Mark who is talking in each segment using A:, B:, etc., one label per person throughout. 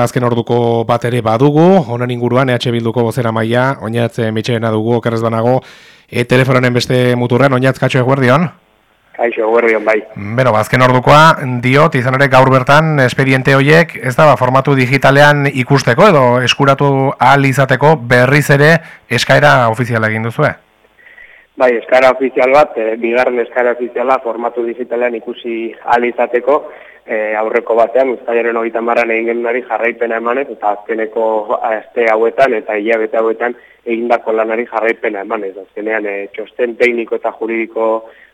A: Azken orduko bat ere badugu, honen inguruan EH Bilduko bozera maia, oinatz mitxeena dugu, okerrez banago, e telefonen beste muturren, oinatz katxo eguerdion?
B: Kaixo, eguerdion, bai.
A: Beno, ba, azken ordukoa, diot, izan ere gaur bertan, espediente horiek, ez da, ba, formatu digitalean ikusteko, edo eskuratu ahal izateko berriz ere eskaera ofiziala egin duzu,
B: Bai, eskaera ofizial bat, e, bigarren eskaera ofiziala formatu digitalean ikusi ahal izateko, e, aurreko batean, ustaiaren hori marran egin genunari jarraipena emanez, eta azkeneko azte hauetan eta hilabete hauetan egindako lanari jarraipena emanez. Azkenean, e, txosten tekniko eta juridiko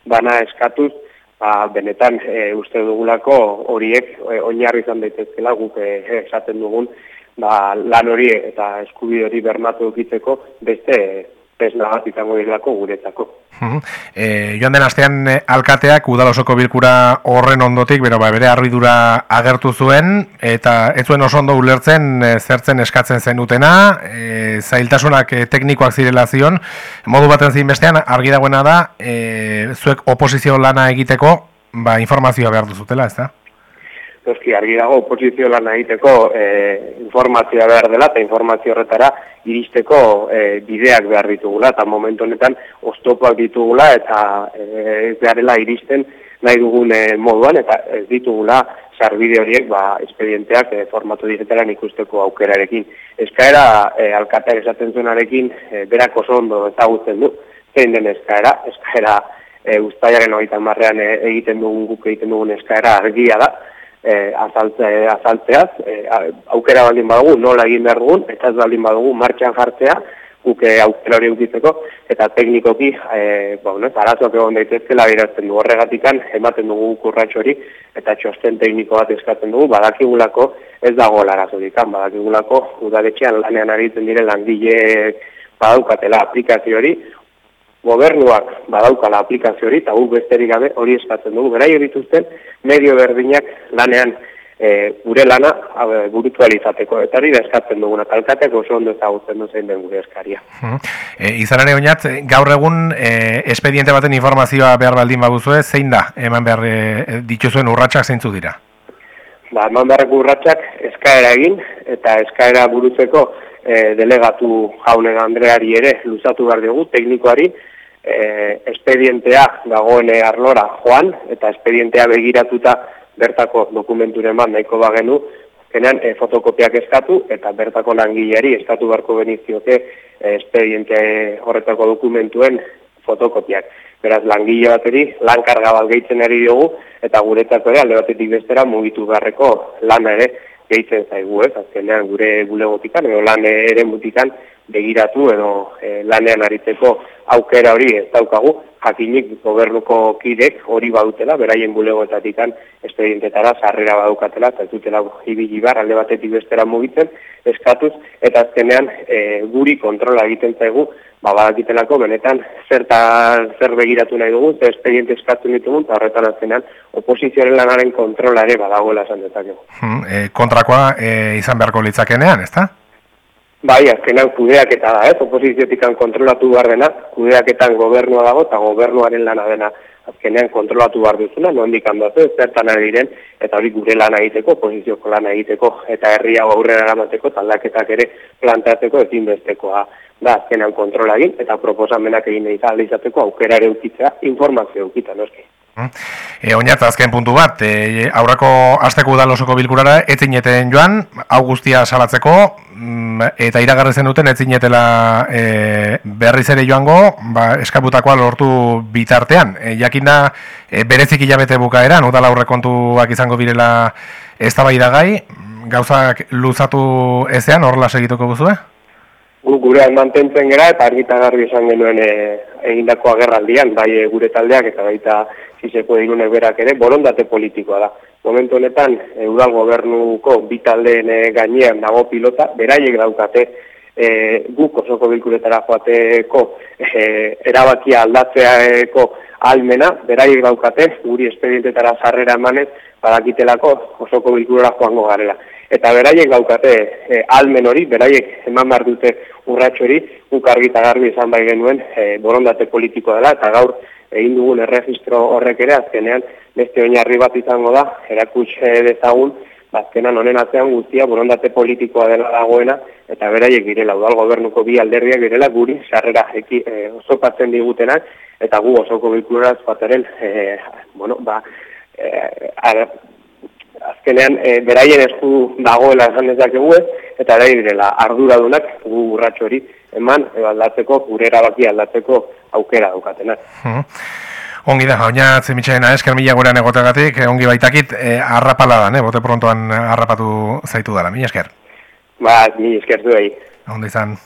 B: bana eskatuz, ba, benetan e, uste dugulako horiek e, oinarri izan daitezkela guk e, esaten dugun ba, lan hori eta eskubide hori bermatu dukitzeko beste pesna bat izango direlako guretzako.
A: E, joan den astean eh, alkateak udalosoko bilkura horren ondotik, bero, ba, bere arruidura agertu zuen, eta ez zuen oso ondo ulertzen e, zertzen eskatzen zen utena, e, zailtasunak e, teknikoak zirela zion, modu baten zin bestean, argi dagoena da, e, zuek oposizio lana egiteko, ba, informazioa behar duzutela, ez da?
B: Eski, argi dago, oposizio lan egiteko e, informazioa behar dela, eta informazio horretara iristeko e, bideak behar ditugula, eta momentu honetan oztopak ditugula, eta e, ez beharela iristen nahi dugun moduan, eta ez ditugula sarbide horiek ba, espedienteak e, formatu digitalan ikusteko aukerarekin. Eskaera, e, alkateak esaten zuenarekin, e, berak oso ondo ezagutzen du, zein den eskaera, eskaera e, ustaiaren hori marrean e, egiten dugun guk egiten dugun eskaera argia da, e, azaltze, azaltzeaz, e, aukera baldin badugu, nola egin behar dugun, eta ez baldin badugu martxan jartzea, guke aukera hori utitzeko, eta teknikoki, e, ba, no, arazoak egon daitezke, labirazten du horregatikan, ematen dugu kurratxo hori, eta txosten tekniko bat eskatzen dugu, badakigulako ez dago larazodikan, badakigulako udaretxean lanean aritzen dire langile badaukatela aplikazio hori, gobernuak badaukala aplikazio hori, eta guk besterik gabe hori eskatzen dugu. Berai dituzten medio berdinak lanean e, gure lana buritualizateko. Eta hori da eskatzen duguna, talkatek oso ondo ezagutzen duzen den gure eskaria.
A: E, izan ere oinat, gaur egun e, espediente baten informazioa behar baldin baguzue, zein da eman behar e, dituzuen urratsak zeintzu dira?
B: Ba, eman beharreko urratsak eskaera egin, eta eskaera burutzeko e, delegatu jaune Andreari ere luzatu behar dugu, teknikoari, e, espedientea dagoen arlora joan, eta espedientea begiratuta bertako dokumenturen bat nahiko bagenu, zenean e, fotokopiak eskatu, eta bertako langileari eskatu beharko beniziote e, espediente horretako dokumentuen fotokopiak. Beraz, langile bateri, lan karga bat gehitzen ari dugu, eta guretzako ere, alde batetik bestera, mugitu beharreko lan ere gehitzen zaigu, ez? Azkenean, gure bulegotikan, edo lan ere mutikan, begiratu edo e, lanean aritzeko aukera hori ez daukagu, jakinik gobernuko kidek hori badutela, beraien bulegoetatik espedientetara sarrera badukatela, eta ez dutela ibili bar, alde batetik bestera mugitzen, eskatuz, eta azkenean e, guri kontrola egiten zaigu, ba, badakitelako benetan zertan zer begiratu nahi dugu, zer espediente eskatzen ditugu, eta horretan azkenean oposizioaren lanaren kontrola ere badagoela esan dezakegu.
A: Hmm, e, kontrakoa e, izan beharko litzakenean, ez da?
B: Bai, azkenan kudeaketa da, ez? Oposiziotikan kontrolatu behar dena, kudeaketan gobernua dago eta gobernuaren lana dena azkenean kontrolatu behar duzuna, no handikan ez zertan ari diren, eta hori gure lana egiteko, oposizioko lana egiteko, eta herria aurrera eramateko, taldaketak ere planteatzeko ezin bestekoa da azkenean kontrola egin, eta proposamenak egin izateko aukera ere ukitzea, informazio ukita, noski.
A: E, Oinat, azken puntu bat, e, aurrako asteko udalosoko bilkurara etzineten joan, augustia salatzeko, mm, eta iragarri zen duten etzinetela e, berriz ere joango, ba, eskaputakoa lortu bitartean. E, jakin da, e, berezik hilabete bukaeran, udal aurre kontuak izango birela ez gai, gauzak luzatu ezean, horrela segituko guzue?
B: Gu, gurean mantentzen gera eta argita garbi esan genuen e, egindako agerraldian, bai e, gure taldeak eta baita zizeko eginunek berak ere, borondate politikoa da. Momentu honetan, Udal Gobernuko bitaldeen eh, gainean dago pilota, beraiek daukate e, guk osoko bilkuretara joateko e, erabakia aldatzeako almena, beraiek daukate, guri espedientetara zarrera emanez, badakitelako osoko bilkurera joango garela. Eta beraiek daukate e, almen hori, beraiek eman behar dute urratxo hori, guk argita garbi izan bai genuen e, borondate politikoa dela, eta gaur egin dugun erregistro horrek ere azkenean beste oinarri bat izango da erakutse dezagun ba, honen atzean guztia borondate politikoa dela dagoena, eta beraiek direla, udal gobernuko bi alderriak direla guri sarrera eki, e, osopatzen digutenak, eta gu osoko bilkuraz bateren, e, bueno, ba, e, azkenean e, beraien esku dagoela esan dezakegu ez, eta ere direla arduradunak gu urratxo hori eman e, aldatzeko, gure erabaki aldatzeko aukera daukatenak.
A: Hmm. Ongi da, oina zemitxaena esker mila gurean egotegatik, ongi baitakit, e, arrapala da, ne? bote prontoan harrapatu zaitu dara, mila esker.
B: Ba, mila esker du
A: Ondo izan.